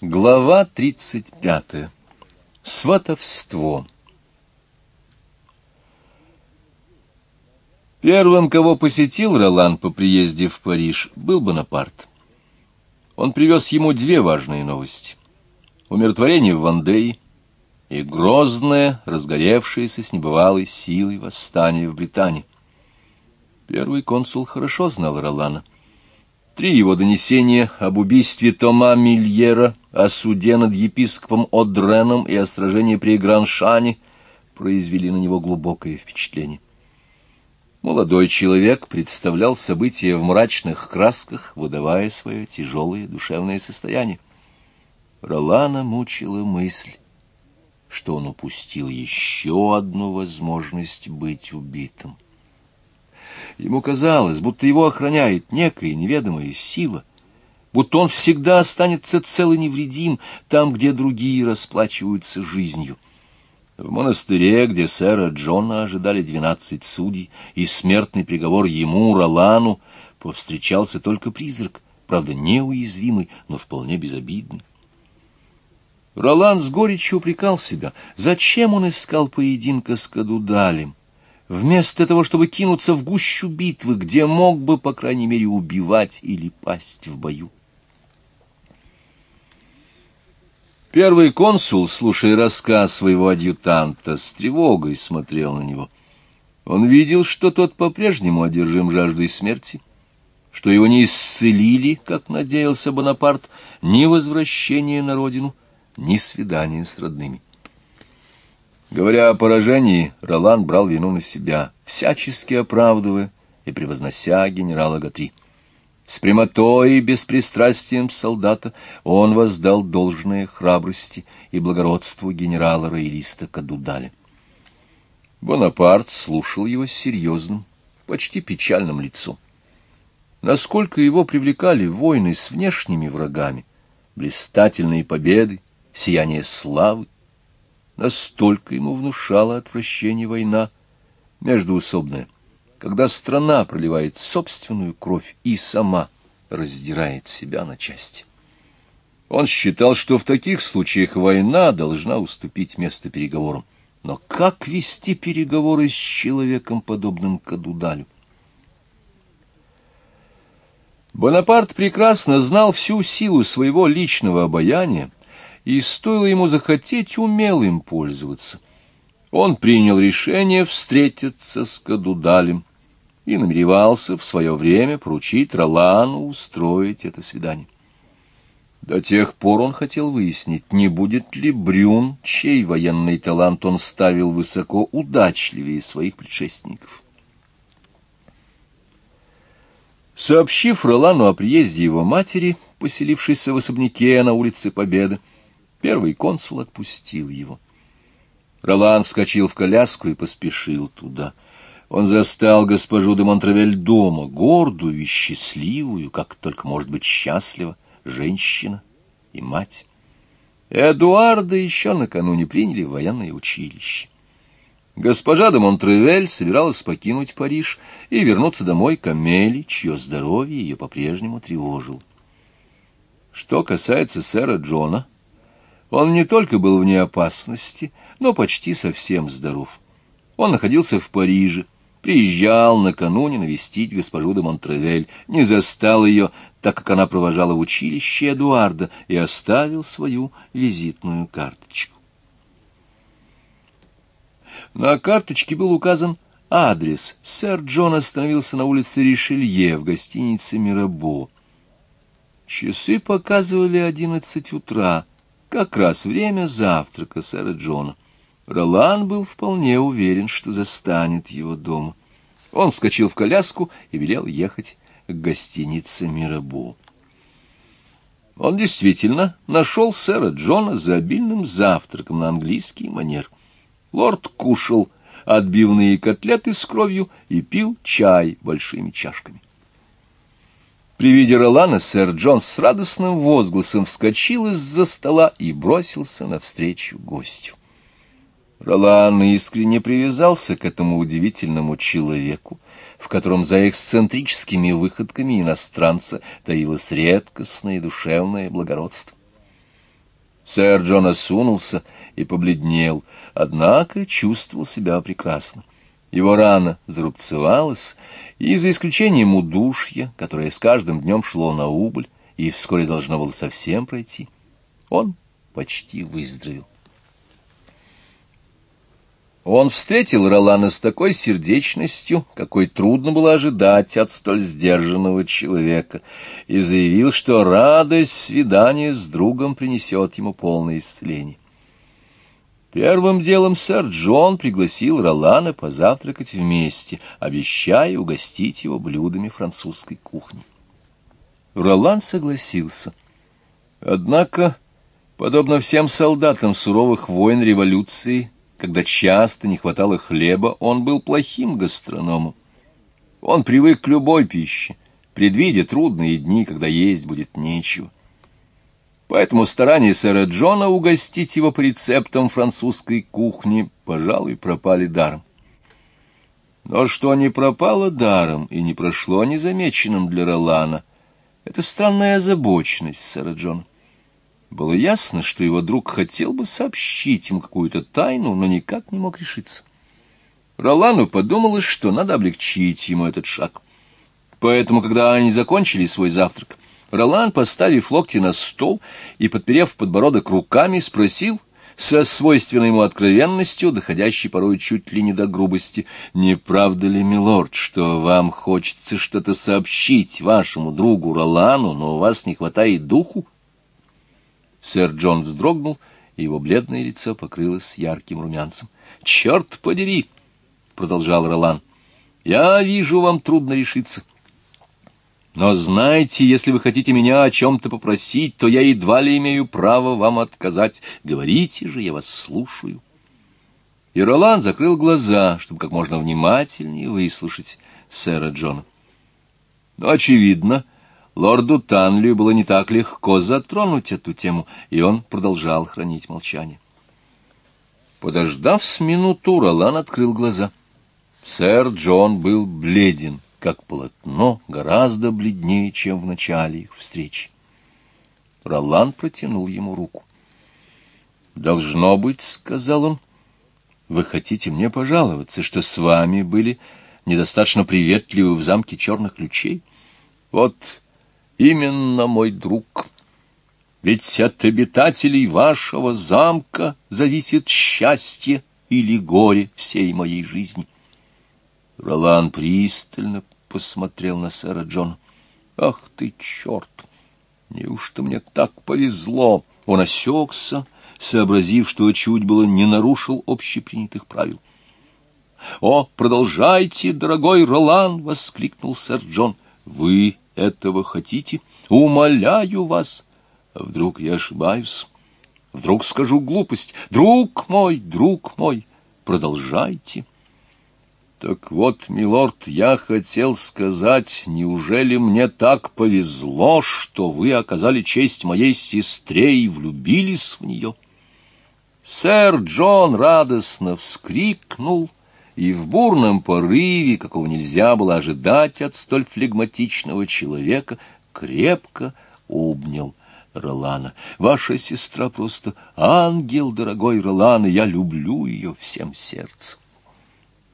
Глава 35. Сватовство. Первым, кого посетил Ролан по приезде в Париж, был Бонапарт. Он привез ему две важные новости. Умиротворение в Вандее и грозное, разгоревшееся с небывалой силой восстание в Британии. Первый консул хорошо знал Ролана — Три его донесения об убийстве Тома Мильера, о суде над епископом Одреном и о сражении при Граншане произвели на него глубокое впечатление. Молодой человек представлял события в мрачных красках, выдавая свое тяжелое душевное состояние. Ролана мучила мысль, что он упустил еще одну возможность быть убитым. Ему казалось, будто его охраняет некая неведомая сила, будто он всегда останется цел и невредим там, где другие расплачиваются жизнью. В монастыре, где сэра Джона ожидали двенадцать судей, и смертный приговор ему, Ролану, повстречался только призрак, правда, неуязвимый, но вполне безобидный. Ролан с горечью упрекал себя, зачем он искал поединка с Кадудалем, вместо того, чтобы кинуться в гущу битвы, где мог бы, по крайней мере, убивать или пасть в бою. Первый консул, слушая рассказ своего адъютанта, с тревогой смотрел на него. Он видел, что тот по-прежнему одержим жаждой смерти, что его не исцелили, как надеялся Бонапарт, ни возвращение на родину, ни свидание с родными. Говоря о поражении, Ролан брал вину на себя, всячески оправдывая и превознося генерала Гатри. С прямотой и беспристрастием солдата он воздал должное храбрости и благородству генерала-роялиста Кадудаля. Бонапарт слушал его с серьезным, почти печальным лицом. Насколько его привлекали войны с внешними врагами, блистательные победы, сияние славы, Настолько ему внушала отвращение война междуусобная, когда страна проливает собственную кровь и сама раздирает себя на части. Он считал, что в таких случаях война должна уступить место переговорам. Но как вести переговоры с человеком, подобным Кадудалю? Бонапарт прекрасно знал всю силу своего личного обаяния, и стоило ему захотеть, умел им пользоваться. Он принял решение встретиться с Кадудалем и намеревался в свое время поручить Ролану устроить это свидание. До тех пор он хотел выяснить, не будет ли Брюн, чей военный талант он ставил высоко, удачливее своих предшественников. Сообщив Ролану о приезде его матери, поселившейся в особняке на улице Победы, Первый консул отпустил его. Ролан вскочил в коляску и поспешил туда. Он застал госпожу де Монтравель дома, гордую и счастливую, как только может быть счастлива, женщина и мать. Эдуарда еще накануне приняли в военное училище. Госпожа де Монтревель собиралась покинуть Париж и вернуться домой к Амели, чье здоровье ее по-прежнему тревожило. Что касается сэра Джона, он не только был вне опасности, но почти совсем здоров. Он находился в Париже, приезжал накануне навестить госпожу де Монтревель, не застал ее, так как она провожала в училище Эдуарда, и оставил свою визитную карточку. На карточке был указан адрес. Сэр Джон остановился на улице Ришелье в гостинице «Мирабо». Часы показывали одиннадцать утра как раз время завтрака сэра Джона. Ролан был вполне уверен, что застанет его дома. Он вскочил в коляску и велел ехать к гостинице «Мирабо». Он действительно нашел сэра Джона за обильным завтраком на английский манер. Лорд кушал отбивные котлеты с кровью и пил чай большими чашками. При виде Ролана сэр Джон с радостным возгласом вскочил из-за стола и бросился навстречу гостю. Ролан искренне привязался к этому удивительному человеку, в котором за эксцентрическими выходками иностранца таилось редкостное душевное благородство. Сэр Джон осунулся и побледнел, однако чувствовал себя прекрасно. Его рана зарубцевалась, и за исключением удушья, которое с каждым днем шло на убыль и вскоре должно было совсем пройти, он почти выздоровел. Он встретил Ролана с такой сердечностью, какой трудно было ожидать от столь сдержанного человека, и заявил, что радость свидания с другом принесет ему полное исцеление. Первым делом сэр Джон пригласил Ролана позавтракать вместе, обещая угостить его блюдами французской кухни. Ролан согласился. Однако, подобно всем солдатам суровых войн революции, когда часто не хватало хлеба, он был плохим гастрономом. Он привык к любой пище, предвидя трудные дни, когда есть будет нечего. Поэтому старания сэра Джона угостить его по рецептам французской кухни, пожалуй, пропали даром. Но что не пропало даром и не прошло незамеченным для Ролана, это странная озабоченность сэра Джона. Было ясно, что его друг хотел бы сообщить ему какую-то тайну, но никак не мог решиться. Ролану подумалось, что надо облегчить ему этот шаг. Поэтому, когда они закончили свой завтрак, Ролан, поставив локти на стол и подперев подбородок руками, спросил со свойственной ему откровенностью, доходящей порой чуть ли не до грубости, «Не правда ли, милорд, что вам хочется что-то сообщить вашему другу Ролану, но у вас не хватает духу?» Сэр Джон вздрогнул, и его бледное лицо покрылось ярким румянцем. «Черт подери!» — продолжал Ролан. «Я вижу, вам трудно решиться. Но знаете, если вы хотите меня о чем-то попросить, то я едва ли имею право вам отказать. Говорите же, я вас слушаю». И Ролан закрыл глаза, чтобы как можно внимательнее выслушать сэра Джона. Но, очевидно, Лорду Танлию было не так легко затронуть эту тему, и он продолжал хранить молчание. Подождав с минуту, Ролан открыл глаза. Сэр Джон был бледен, как полотно, гораздо бледнее, чем в начале их встречи. Ролан протянул ему руку. «Должно быть, — сказал он, — вы хотите мне пожаловаться, что с вами были недостаточно приветливы в замке черных ключей? Вот именно мой друг. Ведь от обитателей вашего замка зависит счастье или горе всей моей жизни. Ролан пристально посмотрел на сэра Джона. «Ах ты, черт! Неужто мне так повезло?» Он осекся, сообразив, что чуть было не нарушил общепринятых правил. «О, продолжайте, дорогой Ролан!» — воскликнул сэр Джон. «Вы этого хотите? Умоляю вас. А вдруг я ошибаюсь? Вдруг скажу глупость? Друг мой, друг мой, продолжайте. Так вот, милорд, я хотел сказать, неужели мне так повезло, что вы оказали честь моей сестре и влюбились в нее? Сэр Джон радостно вскрикнул — и в бурном порыве, какого нельзя было ожидать от столь флегматичного человека, крепко обнял Ролана. «Ваша сестра просто ангел, дорогой Ролан, и я люблю ее всем сердцем».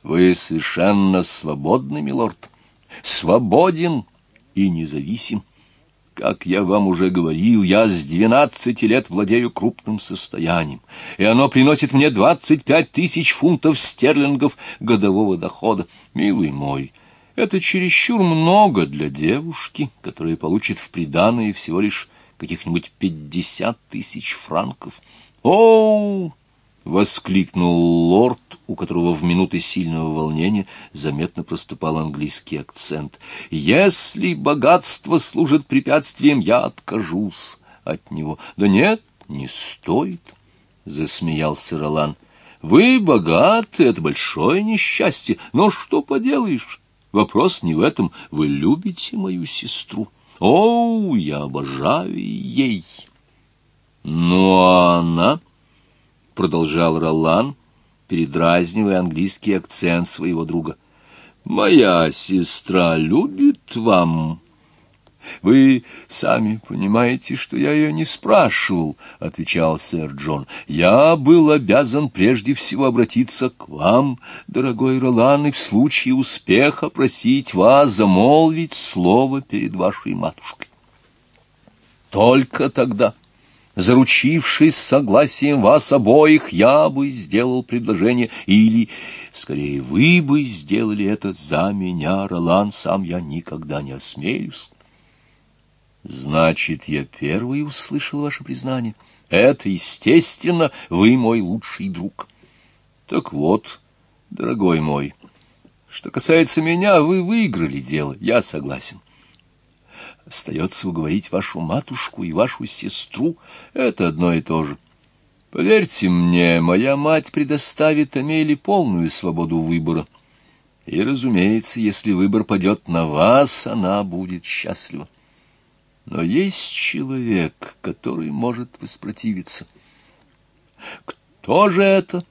«Вы совершенно свободны, милорд, свободен и независим. Как я вам уже говорил, я с двенадцати лет владею крупным состоянием, и оно приносит мне двадцать пять тысяч фунтов стерлингов годового дохода. Милый мой, это чересчур много для девушки, которая получит в приданое всего лишь каких-нибудь пятьдесят тысяч франков. О, — воскликнул лорд, у которого в минуты сильного волнения заметно проступал английский акцент. «Если богатство служит препятствием, я откажусь от него». «Да нет, не стоит», — засмеялся Ролан. «Вы богаты, это большое несчастье, но что поделаешь? Вопрос не в этом. Вы любите мою сестру. О, я обожаю ей». «Ну, а она...» продолжал Ролан, передразнивая английский акцент своего друга. «Моя сестра любит вам». «Вы сами понимаете, что я ее не спрашивал», — отвечал сэр Джон. «Я был обязан прежде всего обратиться к вам, дорогой Ролан, и в случае успеха просить вас замолвить слово перед вашей матушкой. Только тогда...» заручившись согласием вас обоих, я бы сделал предложение, или, скорее, вы бы сделали это за меня, Ролан, сам я никогда не осмелюсь. Значит, я первый услышал ваше признание. Это, естественно, вы мой лучший друг. Так вот, дорогой мой, что касается меня, вы выиграли дело, я согласен. Остается уговорить вашу матушку и вашу сестру. Это одно и то же. Поверьте мне, моя мать предоставит Амеле полную свободу выбора. И, разумеется, если выбор падет на вас, она будет счастлива. Но есть человек, который может воспротивиться. Кто же это?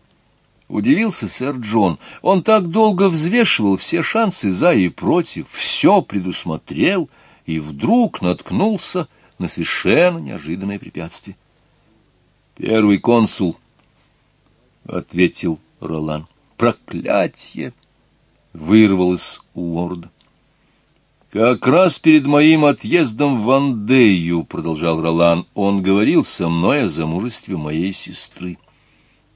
Удивился сэр Джон. Он так долго взвешивал все шансы за и против, все предусмотрел, и вдруг наткнулся на совершенно неожиданное препятствие. «Первый консул», — ответил Ролан. «Проклятье!» — вырвалось у лорда. «Как раз перед моим отъездом в Андею, — продолжал Ролан, — он говорил со мной о замужестве моей сестры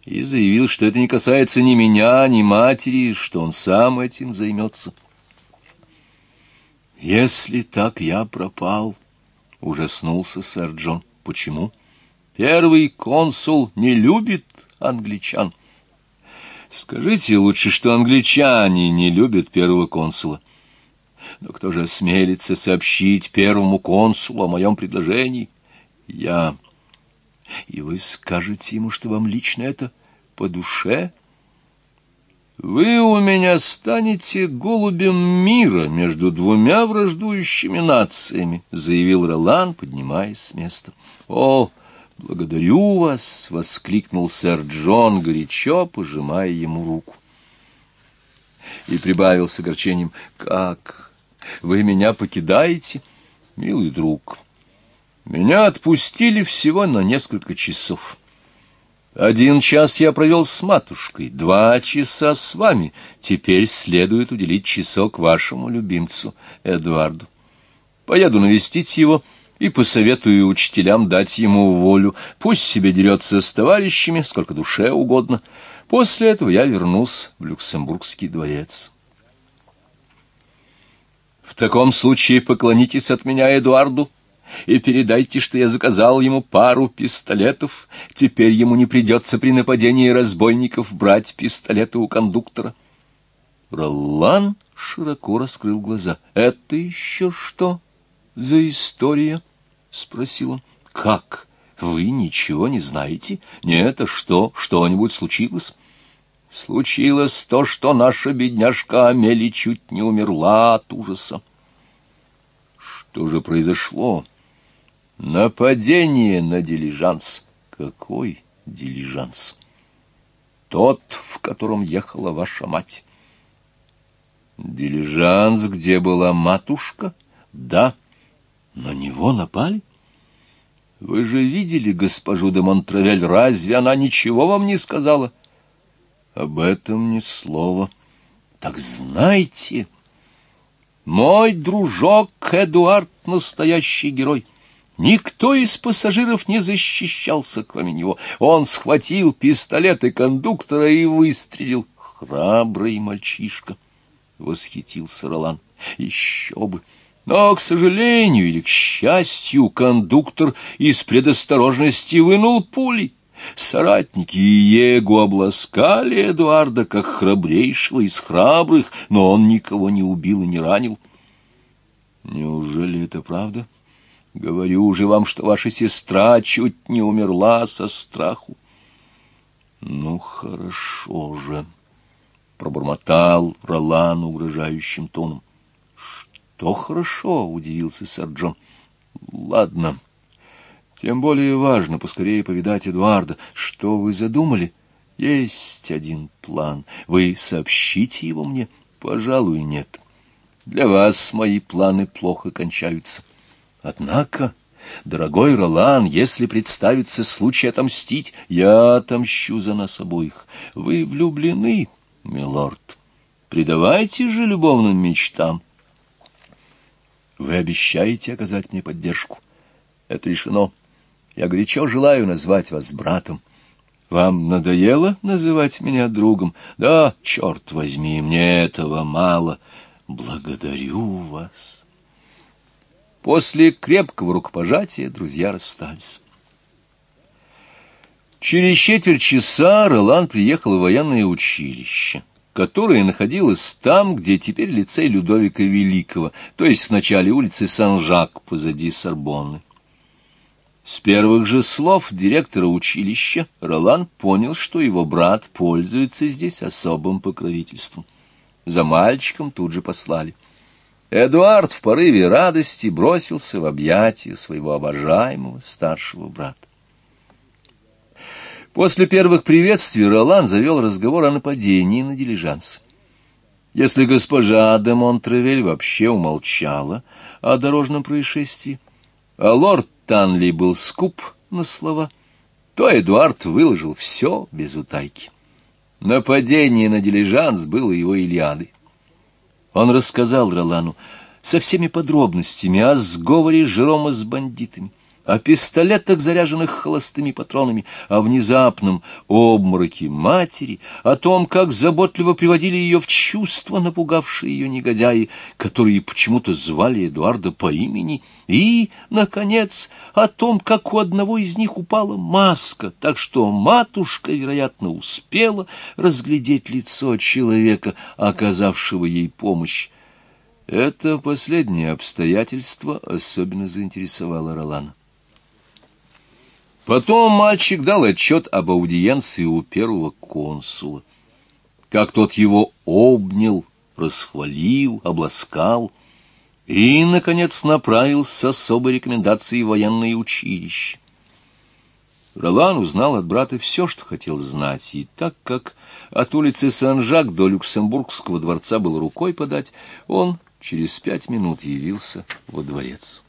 и заявил, что это не касается ни меня, ни матери, что он сам этим займется. «Если так я пропал», — ужаснулся сэр Джон. «Почему?» «Первый консул не любит англичан». «Скажите лучше, что англичане не любят первого консула». Но кто же осмелится сообщить первому консулу о моем предложении? Я. И вы скажете ему, что вам лично это по душе? Вы у меня станете голубем мира между двумя враждующими нациями, заявил Ролан, поднимаясь с места. О, благодарю вас, воскликнул сэр Джон, горячо пожимая ему руку. И прибавил с огорчением: "Как вы меня покидаете, милый друг. Меня отпустили всего на несколько часов. Один час я провел с матушкой, два часа с вами. Теперь следует уделить часок вашему любимцу Эдуарду. Поеду навестить его и посоветую учителям дать ему волю. Пусть себе дерется с товарищами, сколько душе угодно. После этого я вернусь в Люксембургский дворец. В таком случае поклонитесь от меня Эдуарду и передайте, что я заказал ему пару пистолетов. Теперь ему не придется при нападении разбойников брать пистолеты у кондуктора. Ролан широко раскрыл глаза. — Это еще что за история? — спросил он. — Как? Вы ничего не знаете? Нет, а что? Что-нибудь случилось? Случилось то, что наша бедняжка Амели чуть не умерла от ужаса. Что же произошло? Нападение на дилижанс. Какой дилижанс? Тот, в котором ехала ваша мать. Дилижанс, где была матушка? Да. На него напали? Вы же видели госпожу де Монтравель, разве она ничего вам не сказала? — об этом ни слова. Так знайте, мой дружок Эдуард — настоящий герой. Никто из пассажиров не защищался, кроме него. Он схватил пистолет и кондуктора и выстрелил. Храбрый мальчишка, — восхитился Ролан. Еще бы! Но, к сожалению или к счастью, кондуктор из предосторожности вынул пули. Соратники Иегу обласкали Эдуарда как храбрейшего из храбрых, но он никого не убил и не ранил. Неужели это правда? Говорю же вам, что ваша сестра чуть не умерла со страху. Ну, хорошо же, — пробормотал Ролан угрожающим тоном. Что хорошо, — удивился сэр Джон. Ладно. — тем более важно поскорее повидать Эдуарда. Что вы задумали? Есть один план. Вы сообщите его мне? Пожалуй, нет. Для вас мои планы плохо кончаются. Однако, дорогой Ролан, если представится случай отомстить, я отомщу за нас обоих. Вы влюблены, милорд. Предавайте же любовным мечтам. Вы обещаете оказать мне поддержку. Это решено. Я горячо желаю назвать вас братом. Вам надоело называть меня другом? Да, черт возьми, мне этого мало. Благодарю вас. После крепкого рукопожатия друзья расстались. Через четверть часа Ролан приехал в военное училище, которое находилось там, где теперь лицей Людовика Великого, то есть в начале улицы Сан-Жак позади Сорбонны. С первых же слов директора училища Ролан понял, что его брат пользуется здесь особым покровительством. За мальчиком тут же послали. Эдуард в порыве радости бросился в объятия своего обожаемого старшего брата. После первых приветствий Ролан завел разговор о нападении на дилижанс. Если госпожа де Монтревель вообще умолчала о дорожном происшествии, а лорд Танли был скуп на слова, то Эдуард выложил все без утайки. Нападение на дилижанс было его Илиадой. Он рассказал Ролану со всеми подробностями о сговоре Жерома с бандитами, о пистолетах, заряженных холостыми патронами, о внезапном обмороке матери, о том, как заботливо приводили ее в чувство напугавшие ее негодяи, которые почему-то звали Эдуарда по имени, и, наконец, о том, как у одного из них упала маска, так что матушка, вероятно, успела разглядеть лицо человека, оказавшего ей помощь. Это последнее обстоятельство особенно заинтересовало Ролана. Потом мальчик дал отчет об аудиенции у первого консула. Как тот его обнял, расхвалил, обласкал и, наконец, направил с особой рекомендацией в военное училище. Ролан узнал от брата все, что хотел знать, и так как от улицы Сан-Жак до Люксембургского дворца было рукой подать, он через пять минут явился во дворец.